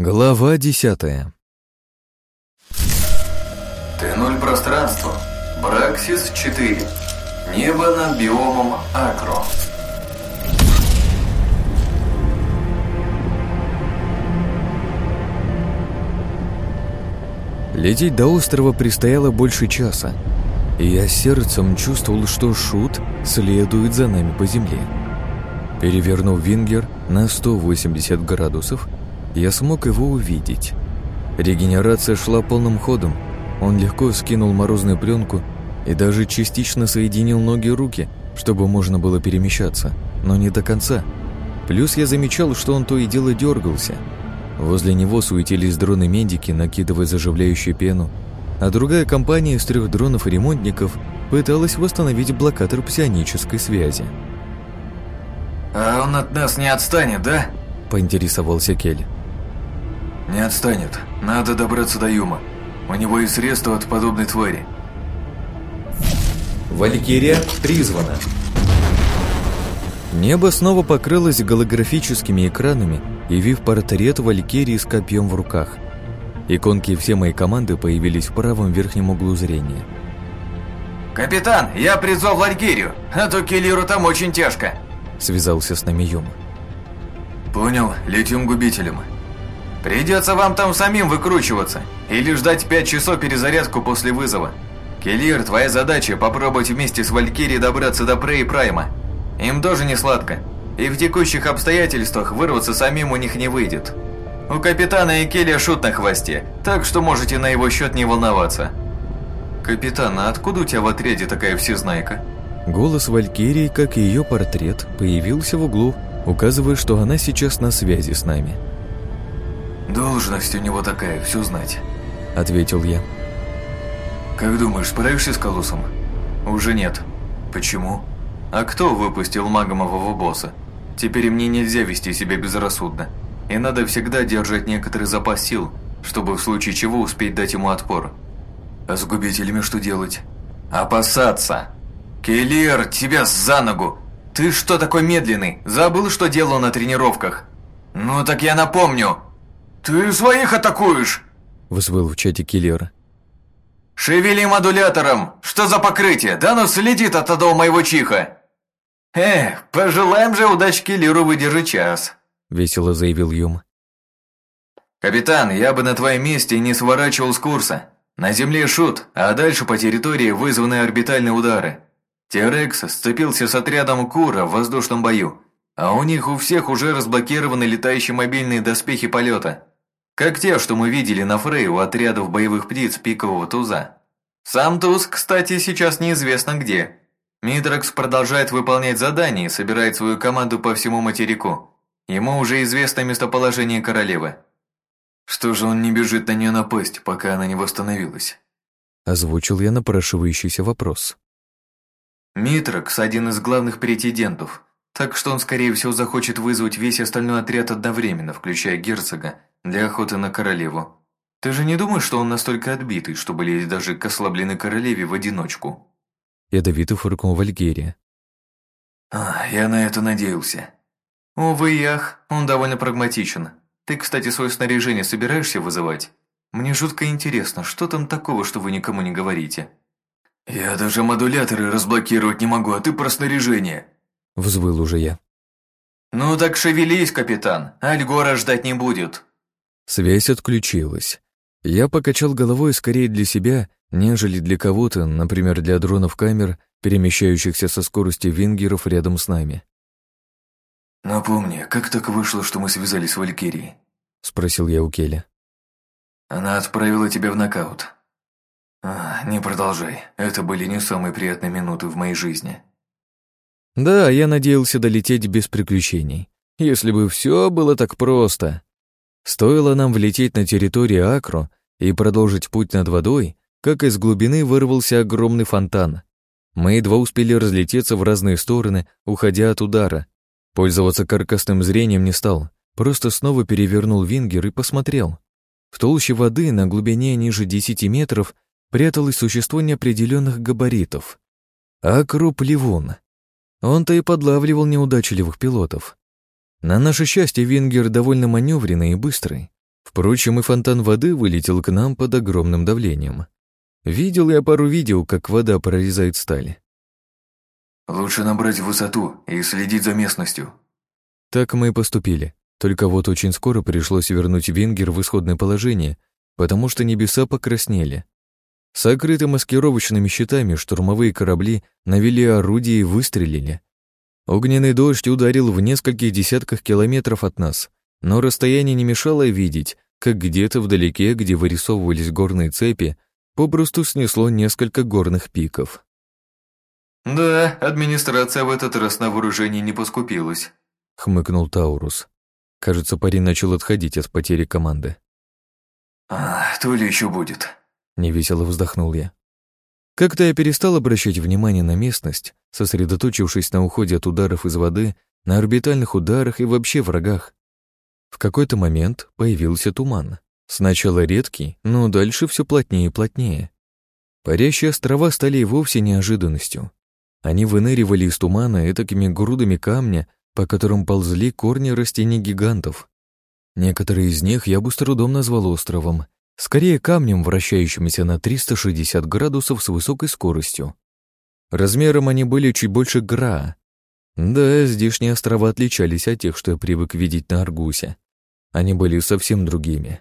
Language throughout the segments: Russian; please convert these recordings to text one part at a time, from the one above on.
Глава десятая Т0 пространство. Браксис 4. Небо над биомом Акро. Лететь до острова предстояло больше часа, и я сердцем чувствовал, что Шут следует за нами по земле. Перевернув вингер на 180 градусов, я смог его увидеть. Регенерация шла полным ходом, он легко скинул морозную пленку и даже частично соединил ноги и руки, чтобы можно было перемещаться, но не до конца. Плюс я замечал, что он то и дело дергался – Возле него суетились дроны-медики, накидывая заживляющую пену, а другая компания из трех дронов и ремонтников пыталась восстановить блокатор псионической связи. «А он от нас не отстанет, да?» – поинтересовался Кель. «Не отстанет. Надо добраться до Юма. У него есть средства от подобной твари». «Валькирия призвана», Небо снова покрылось голографическими экранами, явив портрет Валькирии с копьем в руках. Иконки все моей команды появились в правом верхнем углу зрения. «Капитан, я призвал Валькирию, а то Келлиру там очень тяжко», связался с нами Юма. «Понял, летим губителем. Придется вам там самим выкручиваться или ждать пять часов перезарядку после вызова. Келлир, твоя задача попробовать вместе с Валькирией добраться до Прей Прайма. Им тоже не сладко, и в текущих обстоятельствах вырваться самим у них не выйдет. У капитана и Келли шут на хвосте, так что можете на его счет не волноваться. Капитан, а откуда у тебя в отряде такая всезнайка? Голос Валькирии, как и ее портрет, появился в углу, указывая, что она сейчас на связи с нами. «Должность у него такая, все знать», — ответил я. «Как думаешь, справишься с Колосом?» «Уже нет». «Почему?» А кто выпустил магомового босса? Теперь мне нельзя вести себя безрассудно. И надо всегда держать некоторый запас сил, чтобы в случае чего успеть дать ему отпор. А с губителями что делать? Опасаться. Келлер, тебя за ногу! Ты что такой медленный? Забыл, что делал на тренировках? Ну так я напомню. Ты своих атакуешь! Взвыл в чате Келлера. «Шевели модулятором! Что за покрытие? Да ну следит от того моего чиха!» «Эх, пожелаем же удачки Лиру выдержать час», — весело заявил Юм. «Капитан, я бы на твоем месте не сворачивал с курса. На земле шут, а дальше по территории вызваны орбитальные удары. Терекс сцепился с отрядом Кура в воздушном бою, а у них у всех уже разблокированы летающие мобильные доспехи полета, как те, что мы видели на Фрей у отрядов боевых птиц пикового туза. Сам туз, кстати, сейчас неизвестно где, Митрокс продолжает выполнять задания и собирает свою команду по всему материку. Ему уже известно местоположение королевы. Что же он не бежит на нее напасть, пока она не восстановилась? Озвучил я напрашивающийся вопрос. Митрокс – один из главных претендентов, так что он, скорее всего, захочет вызвать весь остальной отряд одновременно, включая герцога, для охоты на королеву. Ты же не думаешь, что он настолько отбитый, чтобы лезть даже к ослабленной королеве в одиночку? Ядовито фыркнул Вальгерия. А, я на это надеялся. Увы, Ях, он довольно прагматичен. Ты, кстати, свое снаряжение собираешься вызывать? Мне жутко интересно, что там такого, что вы никому не говорите? Я даже модуляторы разблокировать не могу, а ты про снаряжение. Взвыл уже я. Ну так шевелись, капитан, Альгора ждать не будет. Связь отключилась. Я покачал головой скорее для себя нежели для кого-то, например, для дронов камер, перемещающихся со скоростью вингеров рядом с нами. «Напомни, как так вышло, что мы связались с Валькирией?» — спросил я у Келя. «Она отправила тебя в нокаут. А, не продолжай, это были не самые приятные минуты в моей жизни». «Да, я надеялся долететь без приключений. Если бы все было так просто. Стоило нам влететь на территорию Акро и продолжить путь над водой, как из глубины вырвался огромный фонтан. Мы едва успели разлететься в разные стороны, уходя от удара. Пользоваться каркасным зрением не стал, просто снова перевернул вингер и посмотрел. В толще воды на глубине ниже 10 метров пряталось существо неопределенных габаритов. Акруп Ливун. Он-то и подлавливал неудачливых пилотов. На наше счастье, Вингер довольно маневренный и быстрый. Впрочем, и фонтан воды вылетел к нам под огромным давлением. Видел я пару видео, как вода прорезает сталь. «Лучше набрать высоту и следить за местностью». Так мы и поступили. Только вот очень скоро пришлось вернуть Венгер в исходное положение, потому что небеса покраснели. Сокрыты маскировочными щитами штурмовые корабли навели орудия и выстрелили. Огненный дождь ударил в нескольких десятках километров от нас, но расстояние не мешало видеть, как где-то вдалеке, где вырисовывались горные цепи, попросту снесло несколько горных пиков. «Да, администрация в этот раз на вооружении не поскупилась», — хмыкнул Таурус. Кажется, парень начал отходить от потери команды. «А, то ли еще будет», — невесело вздохнул я. Как-то я перестал обращать внимание на местность, сосредоточившись на уходе от ударов из воды, на орбитальных ударах и вообще врагах. В какой-то момент появился туман. Сначала редкий, но дальше все плотнее и плотнее. Парящие острова стали и вовсе неожиданностью. Они выныривали из тумана этакими грудами камня, по которым ползли корни растений гигантов. Некоторые из них я бы с трудом назвал островом, скорее камнем, вращающимся на 360 градусов с высокой скоростью. Размером они были чуть больше гра. Да, здешние острова отличались от тех, что я привык видеть на Аргусе. Они были совсем другими.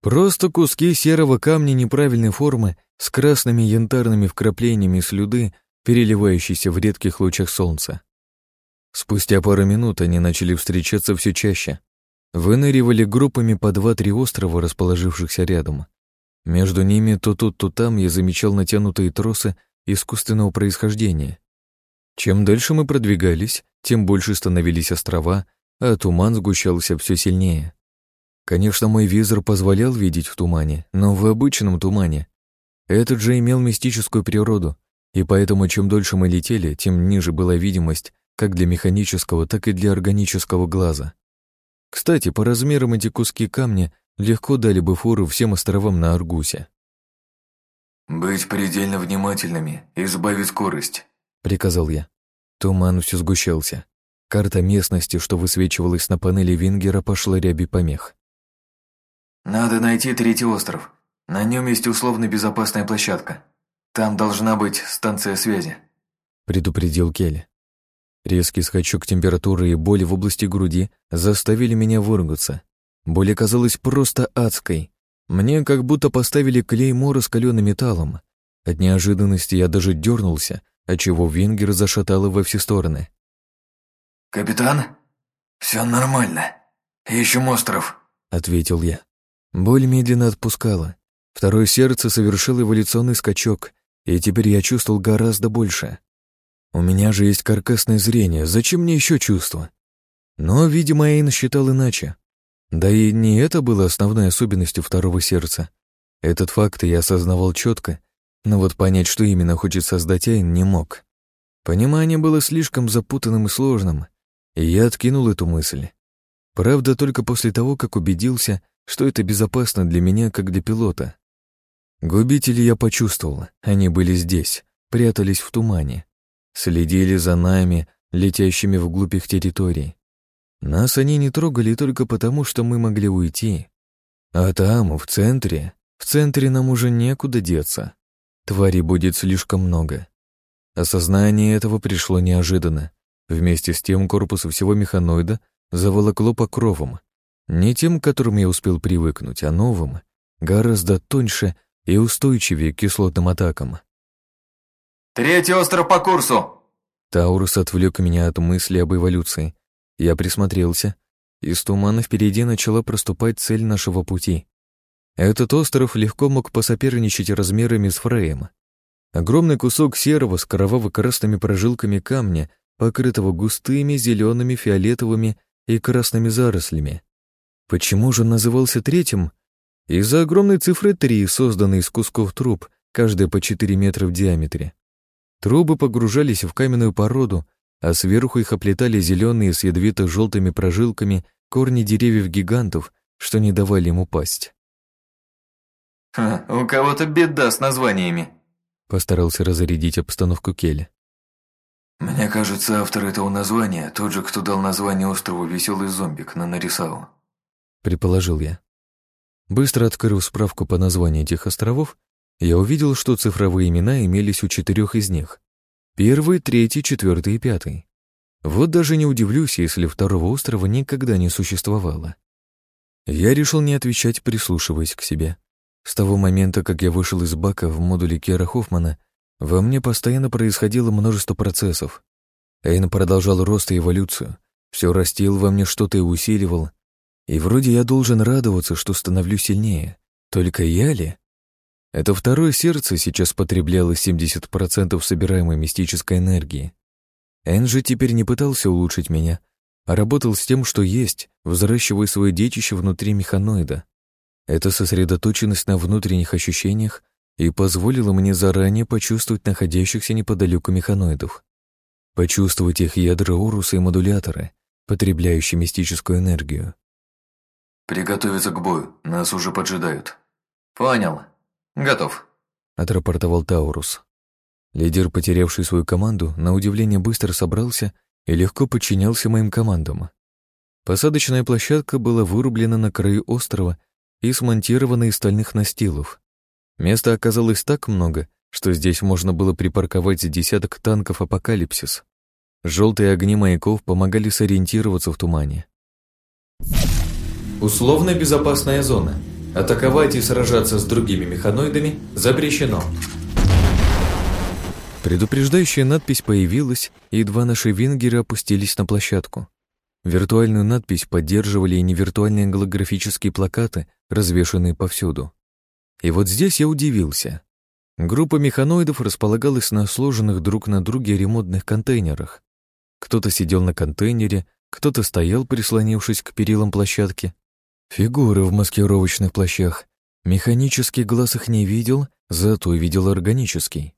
Просто куски серого камня неправильной формы с красными янтарными вкраплениями слюды переливающийся в редких лучах солнца. Спустя пару минут они начали встречаться все чаще. Выныривали группами по два-три острова, расположившихся рядом. Между ними то тут, то там я замечал натянутые тросы искусственного происхождения. Чем дальше мы продвигались, тем больше становились острова, а туман сгущался все сильнее. Конечно, мой визор позволял видеть в тумане, но в обычном тумане. Этот же имел мистическую природу, и поэтому чем дольше мы летели, тем ниже была видимость как для механического, так и для органического глаза. Кстати, по размерам эти куски камня легко дали бы фору всем островам на Аргусе. «Быть предельно внимательными и сбавить скорость», — приказал я. Туман все сгущался. Карта местности, что высвечивалась на панели Вингера, пошла ряби помех. «Надо найти третий остров. На нем есть условно безопасная площадка. «Там должна быть станция связи», — предупредил Келли. Резкий скачок температуры и боли в области груди заставили меня выругаться. Боль оказалась просто адской. Мне как будто поставили клеймо раскаленным металлом. От неожиданности я даже дернулся, отчего Венгер зашатало во все стороны. «Капитан, все нормально. Ищем остров», — ответил я. Боль медленно отпускала. Второе сердце совершило эволюционный скачок, и теперь я чувствовал гораздо больше. У меня же есть каркасное зрение, зачем мне еще чувства? Но, видимо, Эйн считал иначе. Да и не это было основной особенностью второго сердца. Этот факт я осознавал четко, но вот понять, что именно хочет создать Эйн, не мог. Понимание было слишком запутанным и сложным, и я откинул эту мысль. Правда, только после того, как убедился, что это безопасно для меня, как для пилота. Губители я почувствовал, они были здесь, прятались в тумане, следили за нами, летящими вглубь их территорий. Нас они не трогали только потому, что мы могли уйти. А там, в центре, в центре нам уже некуда деться. Тварей будет слишком много. Осознание этого пришло неожиданно. Вместе с тем корпус всего механоида заволокло покровом. Не тем, к которым я успел привыкнуть, а новым, гораздо тоньше и устойчивее к кислотным атакам. «Третий остров по курсу!» Таурус отвлек меня от мысли об эволюции. Я присмотрелся. Из тумана впереди начала проступать цель нашего пути. Этот остров легко мог посоперничать размерами с Фреем. Огромный кусок серого с кроваво-красными прожилками камня, покрытого густыми зелеными, фиолетовыми и красными зарослями. Почему же он назывался третьим, из-за огромной цифры 3, созданной из кусков труб, каждая по 4 метра в диаметре. Трубы погружались в каменную породу, а сверху их оплетали зеленые с ядовито-желтыми прожилками корни деревьев-гигантов, что не давали им упасть. «Ха, у кого-то беда с названиями», — постарался разрядить обстановку Келли. «Мне кажется, автор этого названия тот же, кто дал название острову Веселый зомбик на Нарисау», — предположил я. Быстро открыв справку по названию этих островов, я увидел, что цифровые имена имелись у четырех из них. Первый, третий, четвертый и пятый. Вот даже не удивлюсь, если второго острова никогда не существовало. Я решил не отвечать, прислушиваясь к себе. С того момента, как я вышел из бака в модуле Кера Хоффмана, во мне постоянно происходило множество процессов. Эйн продолжал рост и эволюцию, все растил во мне что-то и усиливал. И вроде я должен радоваться, что становлюсь сильнее. Только я ли? Это второе сердце сейчас потребляло 70% собираемой мистической энергии. Эн же теперь не пытался улучшить меня, а работал с тем, что есть, взращивая свое детище внутри механоида. Эта сосредоточенность на внутренних ощущениях и позволила мне заранее почувствовать находящихся неподалеку механоидов. Почувствовать их ядра уруса и модуляторы, потребляющие мистическую энергию. «Приготовиться к бою, нас уже поджидают». «Понял. Готов», — отрапортовал Таурус. Лидер, потерявший свою команду, на удивление быстро собрался и легко подчинялся моим командам. Посадочная площадка была вырублена на краю острова и смонтирована из стальных настилов. Места оказалось так много, что здесь можно было припарковать десяток танков «Апокалипсис». Желтые огни маяков помогали сориентироваться в тумане. Условно безопасная зона. Атаковать и сражаться с другими механоидами запрещено. Предупреждающая надпись появилась, и два наши вингеры опустились на площадку. Виртуальную надпись поддерживали и невиртуальные голографические плакаты, развешанные повсюду. И вот здесь я удивился. Группа механоидов располагалась на сложенных друг на друге ремонтных контейнерах. Кто-то сидел на контейнере, кто-то стоял, прислонившись к перилам площадки. Фигуры в маскировочных плащах. Механический глаз их не видел, зато видел органический.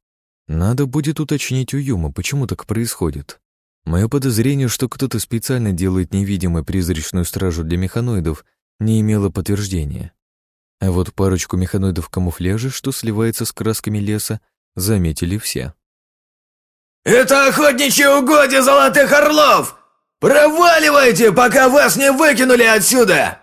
Надо будет уточнить у Юма, почему так происходит. Мое подозрение, что кто-то специально делает невидимой призрачную стражу для механоидов, не имело подтверждения. А вот парочку механоидов в камуфляже, что сливается с красками леса, заметили все. «Это охотничье угодье золотых орлов! Проваливайте, пока вас не выкинули отсюда!»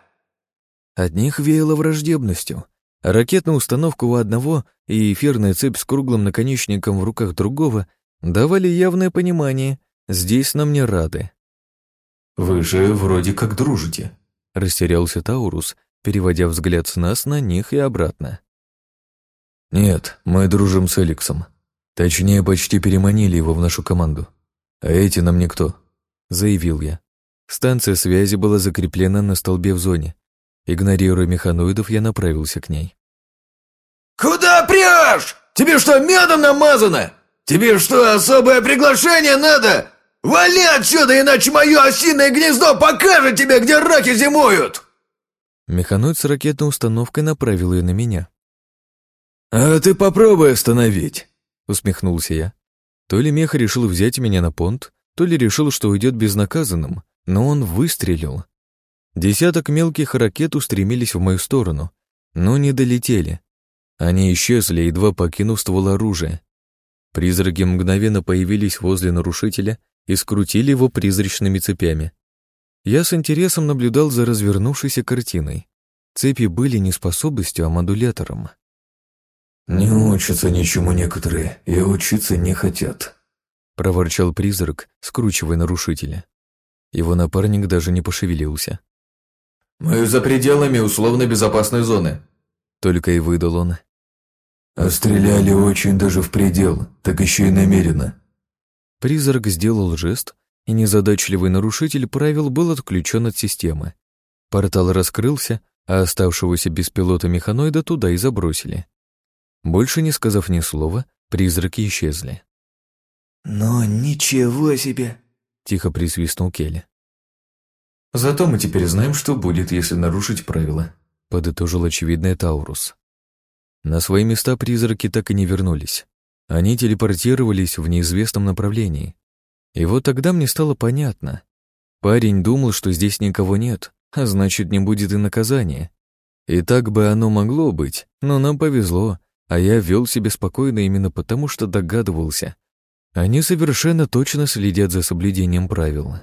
От них веяло враждебностью, Ракетная установка у одного и эфирная цепь с круглым наконечником в руках другого давали явное понимание, здесь нам не рады. «Вы же вроде как дружите», — растерялся Таурус, переводя взгляд с нас на них и обратно. «Нет, мы дружим с Эликсом. Точнее, почти переманили его в нашу команду. А эти нам никто», — заявил я. Станция связи была закреплена на столбе в зоне, Игнорируя механоидов, я направился к ней. «Куда прешь? Тебе что, медом намазано? Тебе что, особое приглашение надо? Вали отсюда, иначе мое осиное гнездо покажет тебе, где раки зимуют!» Механоид с ракетной установкой направил ее на меня. «А ты попробуй остановить!» — усмехнулся я. То ли мех решил взять меня на понт, то ли решил, что уйдет безнаказанным, но он выстрелил. Десяток мелких ракет устремились в мою сторону, но не долетели. Они исчезли, едва покинув ствол оружия. Призраки мгновенно появились возле нарушителя и скрутили его призрачными цепями. Я с интересом наблюдал за развернувшейся картиной. Цепи были не способностью, а модулятором. «Не учатся ничему некоторые, и учиться не хотят», — проворчал призрак, скручивая нарушителя. Его напарник даже не пошевелился. «Мы за пределами условно-безопасной зоны», — только и выдал он. «А стреляли очень даже в предел, так еще и намеренно». Призрак сделал жест, и незадачливый нарушитель правил был отключен от системы. Портал раскрылся, а оставшегося без пилота механоида туда и забросили. Больше не сказав ни слова, призраки исчезли. «Но ничего себе!» — тихо присвистнул Келли. Зато мы теперь знаем, что будет, если нарушить правила», — подытожил очевидный Таурус. На свои места призраки так и не вернулись. Они телепортировались в неизвестном направлении. И вот тогда мне стало понятно. Парень думал, что здесь никого нет, а значит, не будет и наказания. И так бы оно могло быть, но нам повезло, а я вел себя спокойно именно потому, что догадывался. Они совершенно точно следят за соблюдением правил.